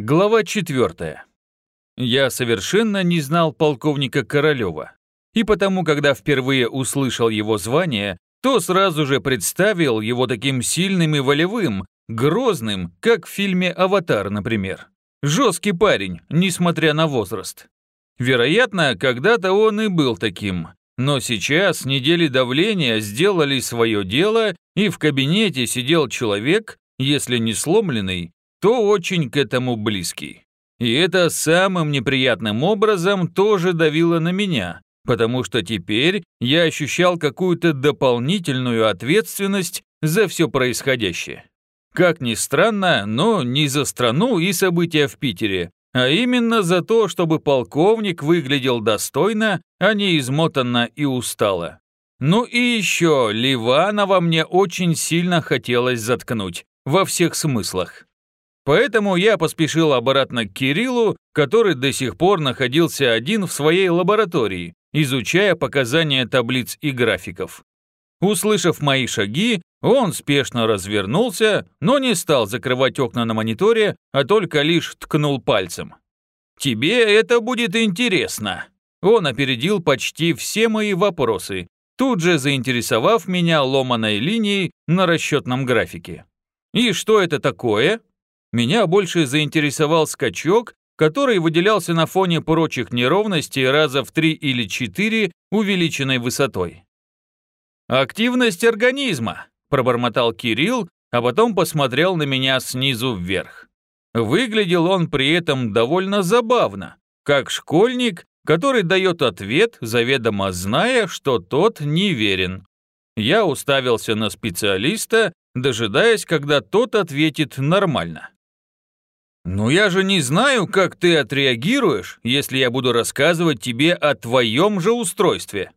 Глава 4. Я совершенно не знал полковника Королева. И потому, когда впервые услышал его звание, то сразу же представил его таким сильным и волевым, грозным, как в фильме «Аватар», например. Жесткий парень, несмотря на возраст. Вероятно, когда-то он и был таким. Но сейчас недели давления сделали свое дело, и в кабинете сидел человек, если не сломленный, то очень к этому близкий. И это самым неприятным образом тоже давило на меня, потому что теперь я ощущал какую-то дополнительную ответственность за все происходящее. Как ни странно, но не за страну и события в Питере, а именно за то, чтобы полковник выглядел достойно, а не измотанно и устало. Ну и еще Ливанова мне очень сильно хотелось заткнуть, во всех смыслах. Поэтому я поспешил обратно к Кириллу, который до сих пор находился один в своей лаборатории, изучая показания таблиц и графиков. Услышав мои шаги, он спешно развернулся, но не стал закрывать окна на мониторе, а только лишь ткнул пальцем. «Тебе это будет интересно!» Он опередил почти все мои вопросы, тут же заинтересовав меня ломаной линией на расчетном графике. «И что это такое?» Меня больше заинтересовал скачок, который выделялся на фоне прочих неровностей раза в три или четыре увеличенной высотой. «Активность организма», – пробормотал Кирилл, а потом посмотрел на меня снизу вверх. Выглядел он при этом довольно забавно, как школьник, который дает ответ, заведомо зная, что тот неверен. Я уставился на специалиста, дожидаясь, когда тот ответит нормально. «Ну я же не знаю, как ты отреагируешь, если я буду рассказывать тебе о твоем же устройстве.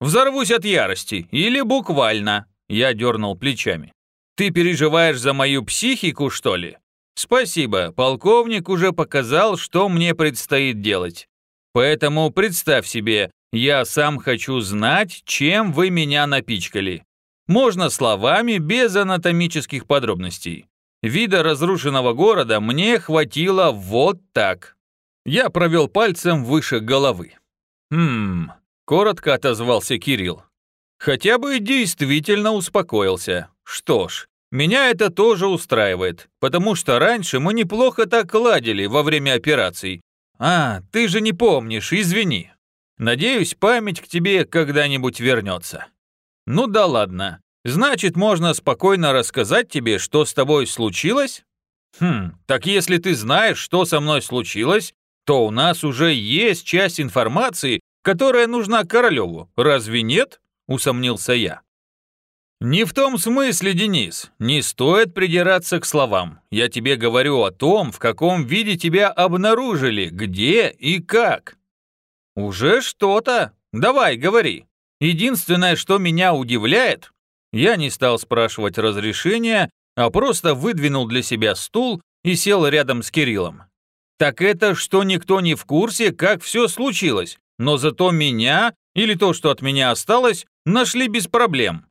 Взорвусь от ярости, или буквально», – я дернул плечами. «Ты переживаешь за мою психику, что ли?» «Спасибо, полковник уже показал, что мне предстоит делать. Поэтому представь себе, я сам хочу знать, чем вы меня напичкали. Можно словами, без анатомических подробностей. Вида разрушенного города мне хватило вот так. Я провел пальцем выше головы. «Хм...» – коротко отозвался Кирилл. «Хотя бы действительно успокоился. Что ж, меня это тоже устраивает, потому что раньше мы неплохо так ладили во время операций. А, ты же не помнишь, извини. Надеюсь, память к тебе когда-нибудь вернется. Ну да ладно, Значит, можно спокойно рассказать тебе, что с тобой случилось? Хм, так если ты знаешь, что со мной случилось, то у нас уже есть часть информации, которая нужна Королеву. Разве нет? Усомнился я. Не в том смысле, Денис. Не стоит придираться к словам. Я тебе говорю о том, в каком виде тебя обнаружили, где и как. Уже что-то. Давай, говори. Единственное, что меня удивляет, я не стал спрашивать разрешения, а просто выдвинул для себя стул и сел рядом с Кириллом. Так это что никто не в курсе, как все случилось, но зато меня, или то, что от меня осталось, нашли без проблем.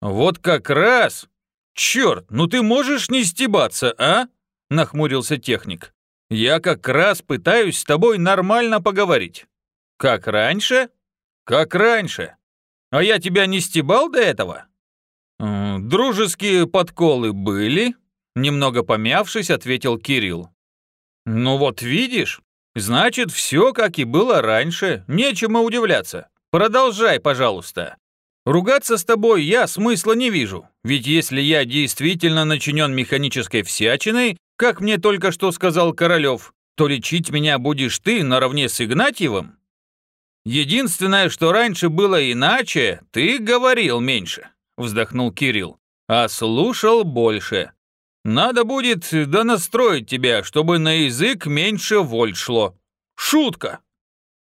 Вот как раз... Черт, ну ты можешь не стебаться, а? Нахмурился техник. Я как раз пытаюсь с тобой нормально поговорить. Как раньше? Как раньше. А я тебя не стебал до этого? «Дружеские подколы были?» Немного помявшись, ответил Кирилл. «Ну вот видишь, значит, все как и было раньше, нечему удивляться. Продолжай, пожалуйста. Ругаться с тобой я смысла не вижу, ведь если я действительно начинен механической всячиной, как мне только что сказал Королев, то лечить меня будешь ты наравне с Игнатьевым. Единственное, что раньше было иначе, ты говорил меньше вздохнул Кирилл. А слушал больше. Надо будет донастроить тебя, чтобы на язык меньше вольт шло. Шутка.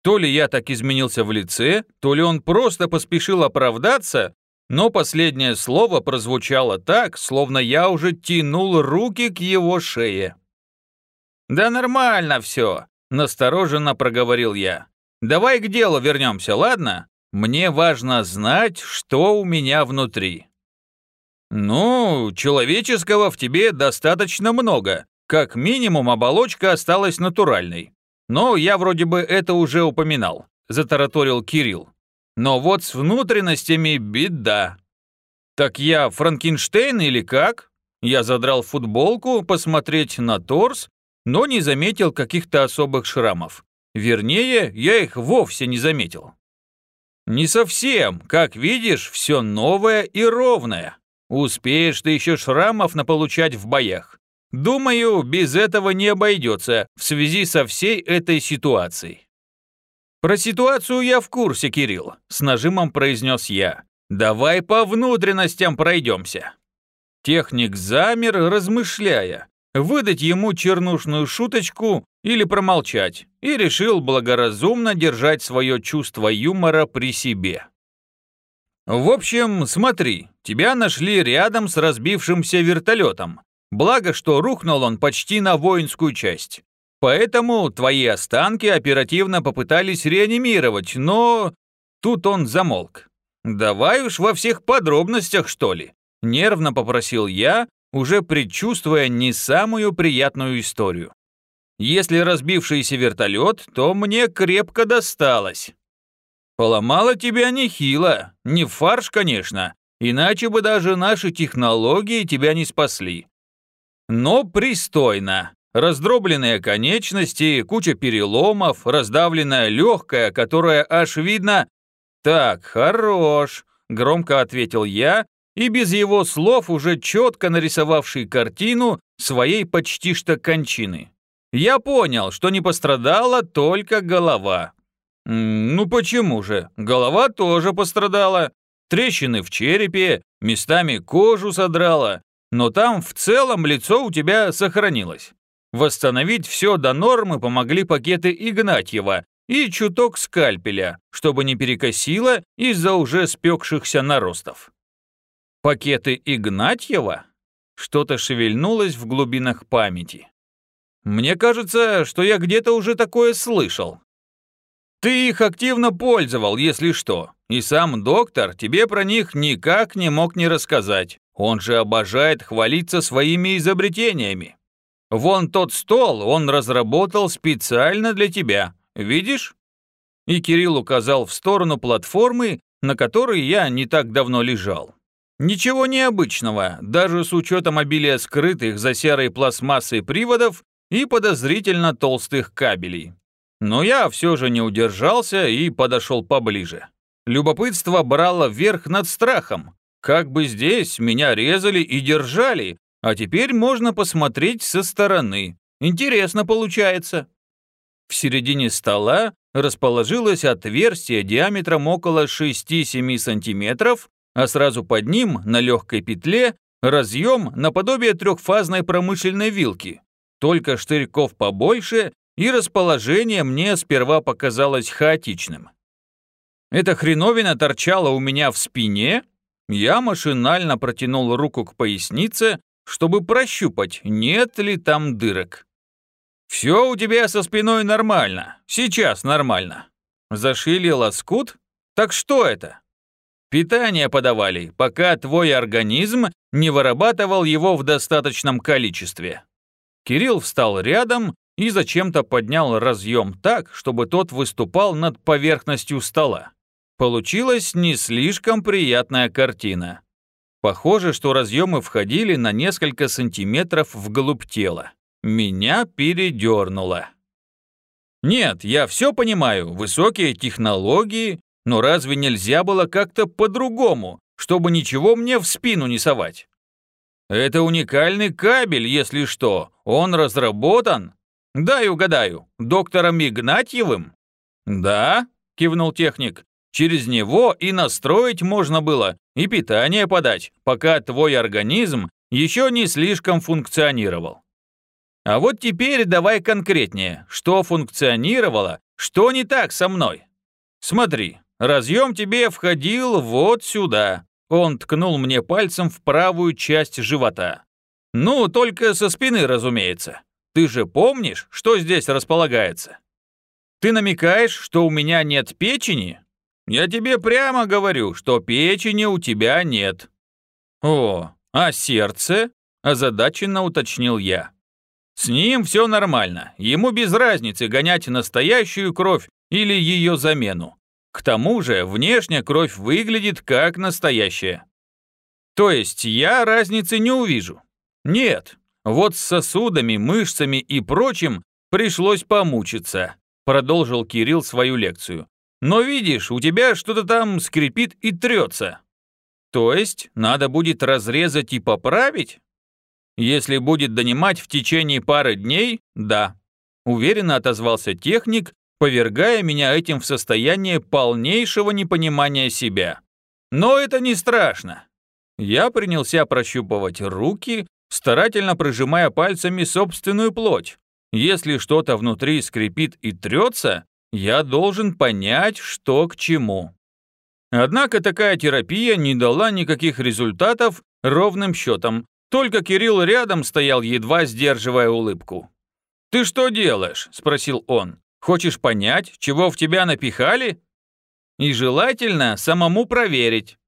То ли я так изменился в лице, то ли он просто поспешил оправдаться, но последнее слово прозвучало так, словно я уже тянул руки к его шее. «Да нормально все», — настороженно проговорил я. «Давай к делу вернемся, ладно? Мне важно знать, что у меня внутри. Ну, человеческого в тебе достаточно много, Как минимум оболочка осталась натуральной. Но я вроде бы это уже упоминал, затараторил Кирилл. Но вот с внутренностями беда. Так я Франкенштейн или как? Я задрал футболку посмотреть на торс, но не заметил каких-то особых шрамов. Вернее, я их вовсе не заметил. Не совсем, как видишь, все новое и ровное. Успеешь ты еще шрамов наполучать в боях. Думаю, без этого не обойдется в связи со всей этой ситуацией. Про ситуацию я в курсе, Кирилл, с нажимом произнес я. Давай по внутренностям пройдемся. Техник замер, размышляя, выдать ему чернушную шуточку или промолчать, и решил благоразумно держать свое чувство юмора при себе. В общем, смотри, тебя нашли рядом с разбившимся вертолетом. Благо, что рухнул он почти на воинскую часть. Поэтому твои останки оперативно попытались реанимировать, но... Тут он замолк. «Давай уж во всех подробностях, что ли?» Нервно попросил я, уже предчувствуя не самую приятную историю. Если разбившийся вертолет, то мне крепко досталось. Поломало тебя нехило, не фарш, конечно, иначе бы даже наши технологии тебя не спасли. Но пристойно. Раздробленные конечности, куча переломов, раздавленная легкая, которая аж видно... Так, хорош, громко ответил я, и без его слов уже четко нарисовавший картину своей почти что кончины. Я понял, что не пострадала только голова. Ну почему же? Голова тоже пострадала. Трещины в черепе, местами кожу содрала, но там в целом лицо у тебя сохранилось. Восстановить все до нормы помогли пакеты Игнатьева и чуток скальпеля, чтобы не перекосило из-за уже спекшихся наростов. Пакеты Игнатьева? Что-то шевельнулось в глубинах памяти. Мне кажется, что я где-то уже такое слышал. Ты их активно пользовал, если что, и сам доктор тебе про них никак не мог не рассказать. Он же обожает хвалиться своими изобретениями. Вон тот стол он разработал специально для тебя, видишь? И Кирилл указал в сторону платформы, на которой я не так давно лежал. Ничего необычного, даже с учетом обилия скрытых за серой пластмассой приводов и подозрительно толстых кабелей. Но я все же не удержался и подошел поближе. Любопытство брало верх над страхом. Как бы здесь меня резали и держали, а теперь можно посмотреть со стороны. Интересно получается. В середине стола расположилось отверстие диаметром около 6-7 сантиметров а сразу под ним, на легкой петле, разъем наподобие трехфазной промышленной вилки. Только штырьков побольше, и расположение мне сперва показалось хаотичным. Эта хреновина торчала у меня в спине, я машинально протянул руку к пояснице, чтобы прощупать, нет ли там дырок. «Все у тебя со спиной нормально, сейчас нормально». Зашили лоскут? Так что это? Питание подавали, пока твой организм не вырабатывал его в достаточном количестве. Кирилл встал рядом и зачем-то поднял разъем так, чтобы тот выступал над поверхностью стола. Получилась не слишком приятная картина. Похоже, что разъемы входили на несколько сантиметров вглубь тела. Меня передернуло. Нет, я все понимаю, высокие технологии, но разве нельзя было как-то по-другому, чтобы ничего мне в спину не совать? Это уникальный кабель, если что. Он разработан. Дай угадаю, доктором Игнатьевым? Да, кивнул техник. Через него и настроить можно было, и питание подать, пока твой организм еще не слишком функционировал. А вот теперь давай конкретнее, что функционировало, что не так со мной. Смотри, Разъем тебе входил вот сюда». Он ткнул мне пальцем в правую часть живота. «Ну, только со спины, разумеется. Ты же помнишь, что здесь располагается?» «Ты намекаешь, что у меня нет печени?» «Я тебе прямо говорю, что печени у тебя нет». «О, а сердце?» – озадаченно уточнил я. С ним все нормально, ему без разницы гонять настоящую кровь или ее замену. К тому же внешняя кровь выглядит как настоящая. То есть я разницы не увижу? Нет. Вот с сосудами, мышцами и прочим пришлось помучиться, продолжил Кирилл свою лекцию. Но видишь, у тебя что-то там скрипит и трется. То есть надо будет разрезать и поправить? Если будет донимать в течение пары дней, да. Уверенно отозвался техник, повергая меня этим в состояние полнейшего непонимания себя. Но это не страшно. Я принялся прощупывать руки, старательно прижимая пальцами собственную плоть. Если что-то внутри скрипит и трется, я должен понять, что к чему. Однако такая терапия не дала никаких результатов ровным счетом, только Кирилл рядом стоял, едва сдерживая улыбку. «Ты что делаешь?» – спросил он. «Хочешь понять, чего в тебя напихали?» «И желательно самому проверить».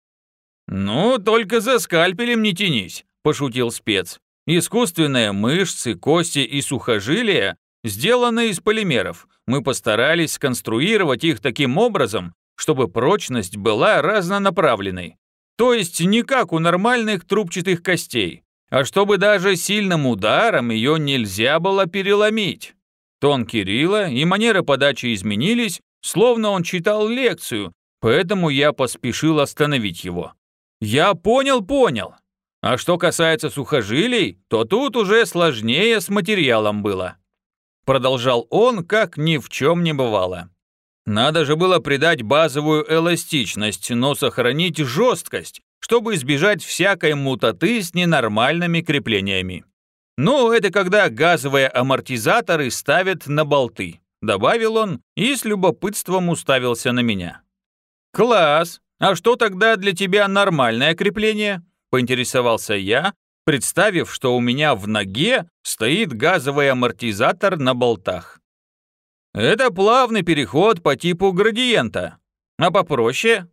«Ну, только за скальпелем не тянись», – пошутил спец. «Искусственные мышцы, кости и сухожилия сделаны из полимеров. Мы постарались сконструировать их таким образом, чтобы прочность была разнонаправленной. То есть не как у нормальных трубчатых костей, а чтобы даже сильным ударом ее нельзя было переломить. Тон Кирилла и манера подачи изменились, словно он читал лекцию, поэтому я поспешил остановить его. «Я понял, понял. А что касается сухожилий, то тут уже сложнее с материалом было». Продолжал он, как ни в чем не бывало. Надо же было придать базовую эластичность, но сохранить жесткость, чтобы избежать всякой мутаты с ненормальными креплениями. Ну, это когда газовые амортизаторы ставят на болты, добавил он и с любопытством уставился на меня. Класс! А что тогда для тебя нормальное крепление? Поинтересовался я, представив, что у меня в ноге стоит газовый амортизатор на болтах. Это плавный переход по типу градиента. А попроще?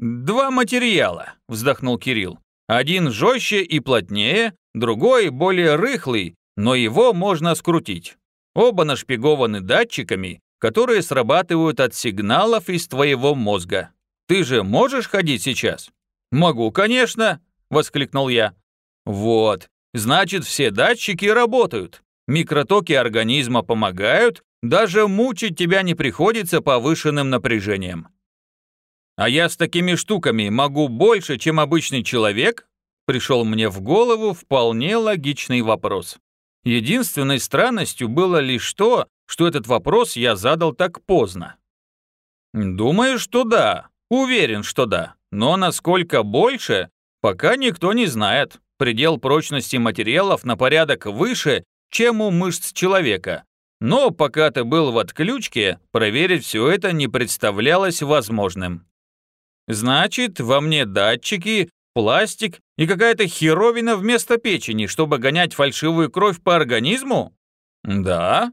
Два материала, вздохнул Кирилл. Один жестче и плотнее, другой более рыхлый, но его можно скрутить. Оба нашпигованы датчиками, которые срабатывают от сигналов из твоего мозга. Ты же можешь ходить сейчас? Могу, конечно, воскликнул я. Вот, значит, все датчики работают. Микротоки организма помогают, даже мучить тебя не приходится повышенным напряжением. А я с такими штуками могу больше, чем обычный человек? Пришел мне в голову вполне логичный вопрос. Единственной странностью было лишь то, что этот вопрос я задал так поздно. Думаю, что да. Уверен, что да. Но насколько больше, пока никто не знает. Предел прочности материалов на порядок выше, чем у мышц человека, но пока ты был в отключке, проверить все это не представлялось возможным. Значит, во мне датчики, пластик и какая-то херовина вместо печени, чтобы гонять фальшивую кровь по организму? Да.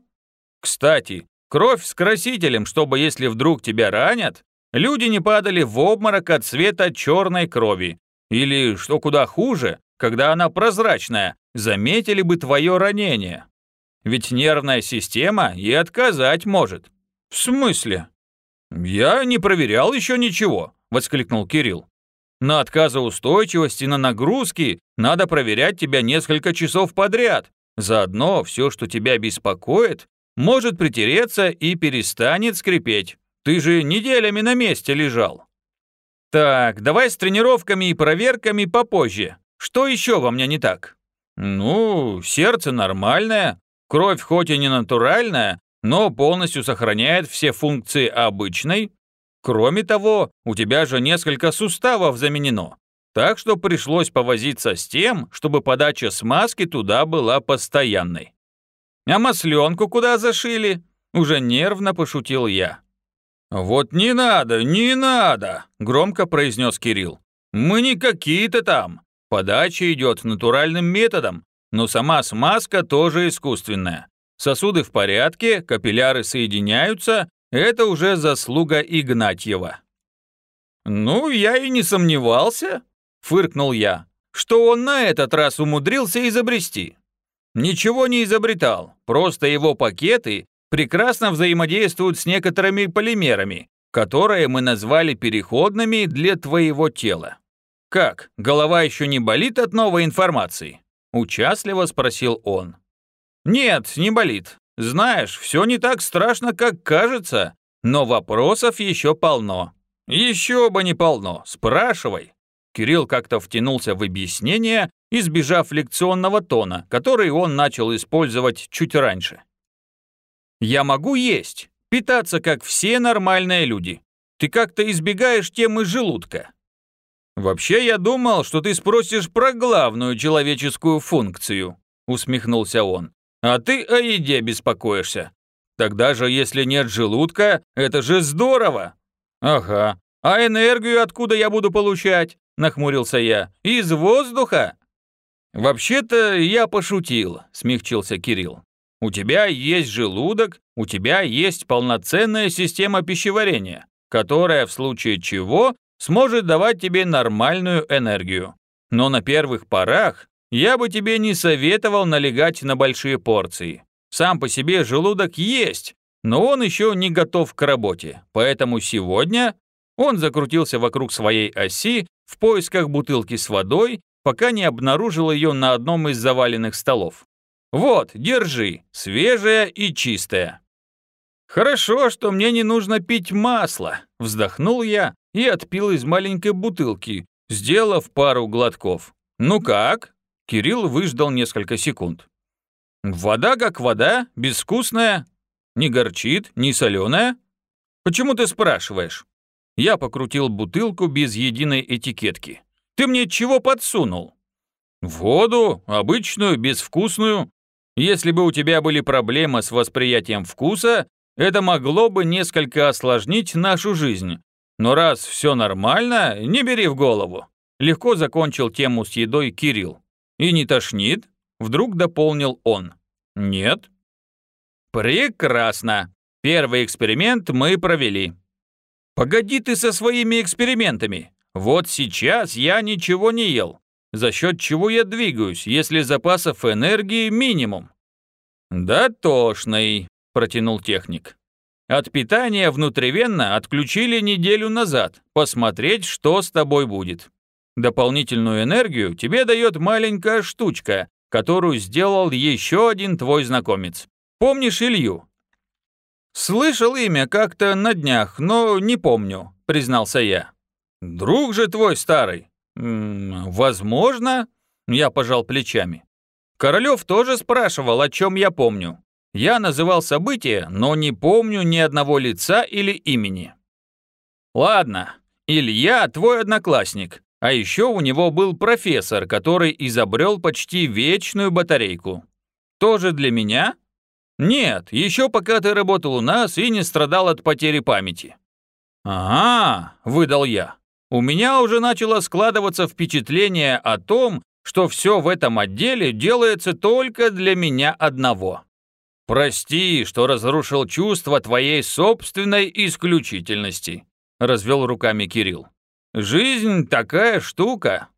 Кстати, кровь с красителем, чтобы если вдруг тебя ранят, люди не падали в обморок от цвета черной крови. Или, что куда хуже, когда она прозрачная, заметили бы твое ранение. Ведь нервная система и отказать может. В смысле? Я не проверял еще ничего, воскликнул Кирилл. На отказоустойчивость и на нагрузки надо проверять тебя несколько часов подряд. Заодно все, что тебя беспокоит, может притереться и перестанет скрипеть. Ты же неделями на месте лежал. Так, давай с тренировками и проверками попозже. Что еще во мне не так? Ну, сердце нормальное, Кровь хоть и не натуральная, но полностью сохраняет все функции обычной. Кроме того, у тебя же несколько суставов заменено. Так что пришлось повозиться с тем, чтобы подача смазки туда была постоянной. А масленку куда зашили? Уже нервно пошутил я. «Вот не надо, не надо!» – громко произнес Кирилл. «Мы не какие-то там. Подача идет натуральным методом, но сама смазка тоже искусственная. Сосуды в порядке, капилляры соединяются, это уже заслуга Игнатьева. «Ну, я и не сомневался», — фыркнул я, «что он на этот раз умудрился изобрести. Ничего не изобретал, просто его пакеты прекрасно взаимодействуют с некоторыми полимерами, которые мы назвали переходными для твоего тела. Как, голова еще не болит от новой информации? Участливо спросил он. Нет, не болит. Знаешь, все не так страшно, как кажется, но вопросов еще полно. Еще бы не полно, спрашивай. Кирилл как-то втянулся в объяснение, избежав лекционного тона, который он начал использовать чуть раньше. «Я могу есть, питаться, как все нормальные люди. Ты как-то избегаешь темы желудка». «Вообще я думал, что ты спросишь про главную человеческую функцию», усмехнулся он. «А ты о еде беспокоишься. Тогда же, если нет желудка, это же здорово!» «Ага. А энергию откуда я буду получать?» нахмурился я. «Из воздуха?» «Вообще-то я пошутил», — смягчился Кирилл. «У тебя есть желудок, у тебя есть полноценная система пищеварения, которая в случае чего сможет давать тебе нормальную энергию. Но на первых порах я бы тебе не советовал налегать на большие порции. Сам по себе желудок есть, но он еще не готов к работе, поэтому сегодня он закрутился вокруг своей оси в поисках бутылки с водой, пока не обнаружил ее на одном из заваленных столов. «Вот, держи, свежая и чистая». «Хорошо, что мне не нужно пить масло», — вздохнул я и отпил из маленькой бутылки, сделав пару глотков. «Ну как?» Кирилл выждал несколько секунд. «Вода как вода, безвкусная, не горчит, не соленая. Почему ты спрашиваешь?» Я покрутил бутылку без единой этикетки. «Ты мне чего подсунул?» «Воду, обычную, безвкусную. Если бы у тебя были проблемы с восприятием вкуса, это могло бы несколько осложнить нашу жизнь. Но раз все нормально, не бери в голову». Легко закончил тему с едой Кирилл. «И не тошнит?» Вдруг дополнил он. «Нет». «Прекрасно. Первый эксперимент мы провели. Погоди ты со своими экспериментами. Вот сейчас я ничего не ел, за счет чего я двигаюсь, если запасов энергии минимум. Да тошный, протянул техник. От питания внутривенно отключили неделю назад, посмотреть, что с тобой будет. Дополнительную энергию тебе дает маленькая штучка, которую сделал еще один твой знакомец. Помнишь Илью? «Слышал имя как-то на днях, но не помню», — признался я. «Друг же твой старый». М -м, «Возможно», — я пожал плечами. Королёв тоже спрашивал, о чем я помню. Я называл события, но не помню ни одного лица или имени. Ладно, Илья твой одноклассник, а еще у него был профессор, который изобрел почти вечную батарейку. Тоже для меня? «Нет, еще пока ты работал у нас и не страдал от потери памяти». «Ага», — выдал я. «У меня уже начало складываться впечатление о том, что все в этом отделе делается только для меня одного. Прости, что разрушил чувство твоей собственной исключительности», — развел руками Кирилл. «Жизнь такая штука».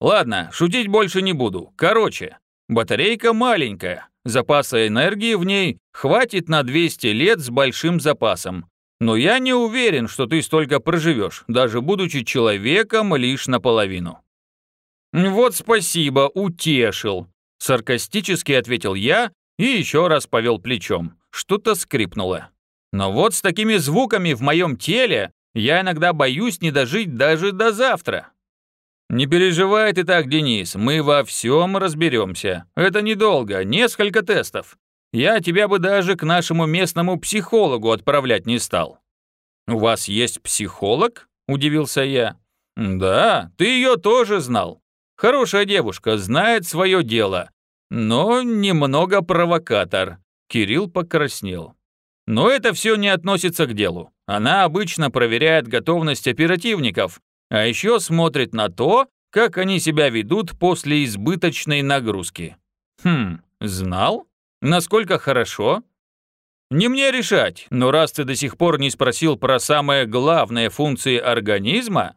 «Ладно, шутить больше не буду. Короче, батарейка маленькая, Запаса энергии в ней хватит на 200 лет с большим запасом. Но я не уверен, что ты столько проживешь, даже будучи человеком лишь наполовину». «Вот спасибо, утешил», — саркастически ответил я и еще раз повел плечом. Что-то скрипнуло. «Но вот с такими звуками в моем теле я иногда боюсь не дожить даже до завтра». «Не переживай ты так, Денис, мы во всем разберемся. Это недолго, несколько тестов. Я тебя бы даже к нашему местному психологу отправлять не стал». «У вас есть психолог?» – удивился я. «Да, ты ее тоже знал. Хорошая девушка, знает свое дело, но немного провокатор». Кирилл покраснел. «Но это все не относится к делу. Она обычно проверяет готовность оперативников, а еще смотрит на то, как они себя ведут после избыточной нагрузки. Хм, знал? Насколько хорошо? Не мне решать, но раз ты до сих пор не спросил про самые главные функции организма,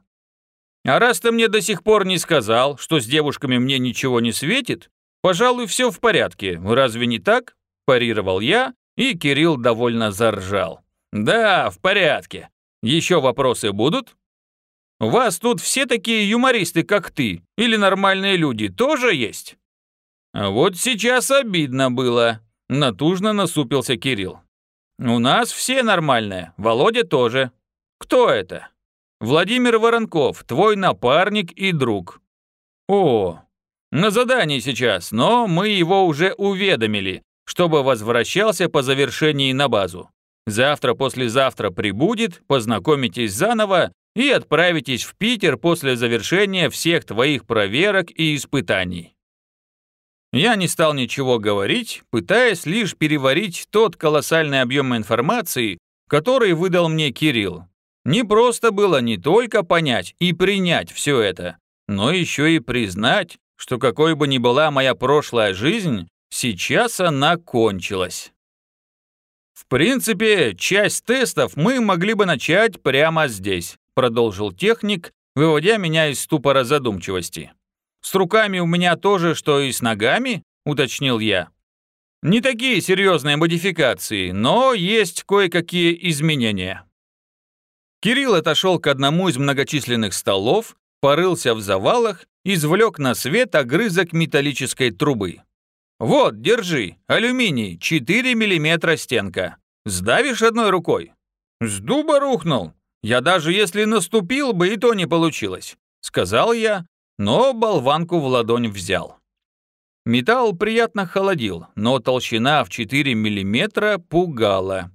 а раз ты мне до сих пор не сказал, что с девушками мне ничего не светит, Пожалуй, все в порядке, разве не так? Парировал я, и Кирилл довольно заржал. Да, в порядке. Еще вопросы будут? Вас тут все такие юмористы, как ты, или нормальные люди тоже есть? Вот сейчас обидно было. Натужно насупился Кирилл. У нас все нормальные, Володя тоже. Кто это? Владимир Воронков, твой напарник и друг. О, на задании сейчас, но мы его уже уведомили, чтобы возвращался по завершении на базу. Завтра-послезавтра прибудет, познакомитесь заново и отправитесь в Питер после завершения всех твоих проверок и испытаний. Я не стал ничего говорить, пытаясь лишь переварить тот колоссальный объем информации, который выдал мне Кирилл. Не просто было не только понять и принять все это, но еще и признать, что какой бы ни была моя прошлая жизнь, сейчас она кончилась. В принципе, часть тестов мы могли бы начать прямо здесь, продолжил техник, выводя меня из ступора задумчивости. «С руками у меня тоже, что и с ногами?» – уточнил я. «Не такие серьезные модификации, но есть кое-какие изменения». Кирилл отошел к одному из многочисленных столов, порылся в завалах, извлек на свет огрызок металлической трубы. «Вот, держи, алюминий, 4 миллиметра стенка. Сдавишь одной рукой?» «С дуба рухнул. Я даже если наступил бы, и то не получилось», — сказал я, но болванку в ладонь взял. Металл приятно холодил, но толщина в 4 мм пугала.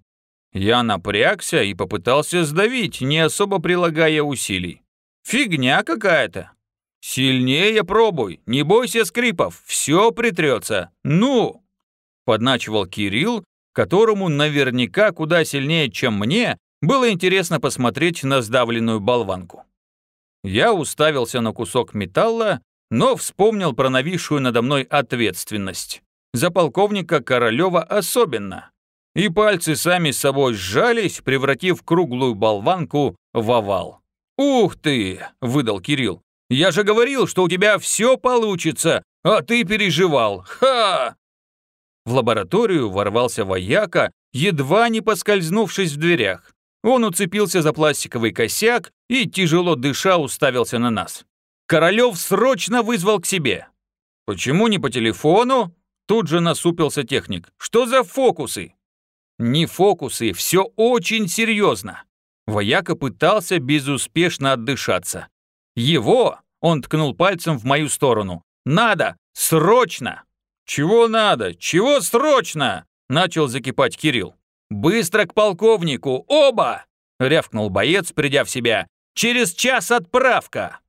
Я напрягся и попытался сдавить, не особо прилагая усилий. Фигня какая-то. Сильнее пробуй, не бойся скрипов, все притрется. Ну! Подначивал Кирилл, которому наверняка куда сильнее, чем мне, было интересно посмотреть на сдавленную болванку. Я уставился на кусок металла, но вспомнил про нависшую надо мной ответственность. За полковника Королева особенно. И пальцы сами собой сжались, превратив круглую болванку в овал. «Ух ты!» – выдал Кирилл. «Я же говорил, что у тебя все получится, а ты переживал. Ха!» В лабораторию ворвался вояка, едва не поскользнувшись в дверях. Он уцепился за пластиковый косяк и, тяжело дыша, уставился на нас. Королев срочно вызвал к себе. «Почему не по телефону?» Тут же насупился техник. «Что за фокусы?» «Не фокусы, все очень серьезно». Вояка пытался безуспешно отдышаться. «Его!» – он ткнул пальцем в мою сторону. «Надо! Срочно!» «Чего надо? Чего срочно?» – начал закипать Кирилл. «Быстро к полковнику! Оба!» — рявкнул боец, придя в себя. «Через час отправка!»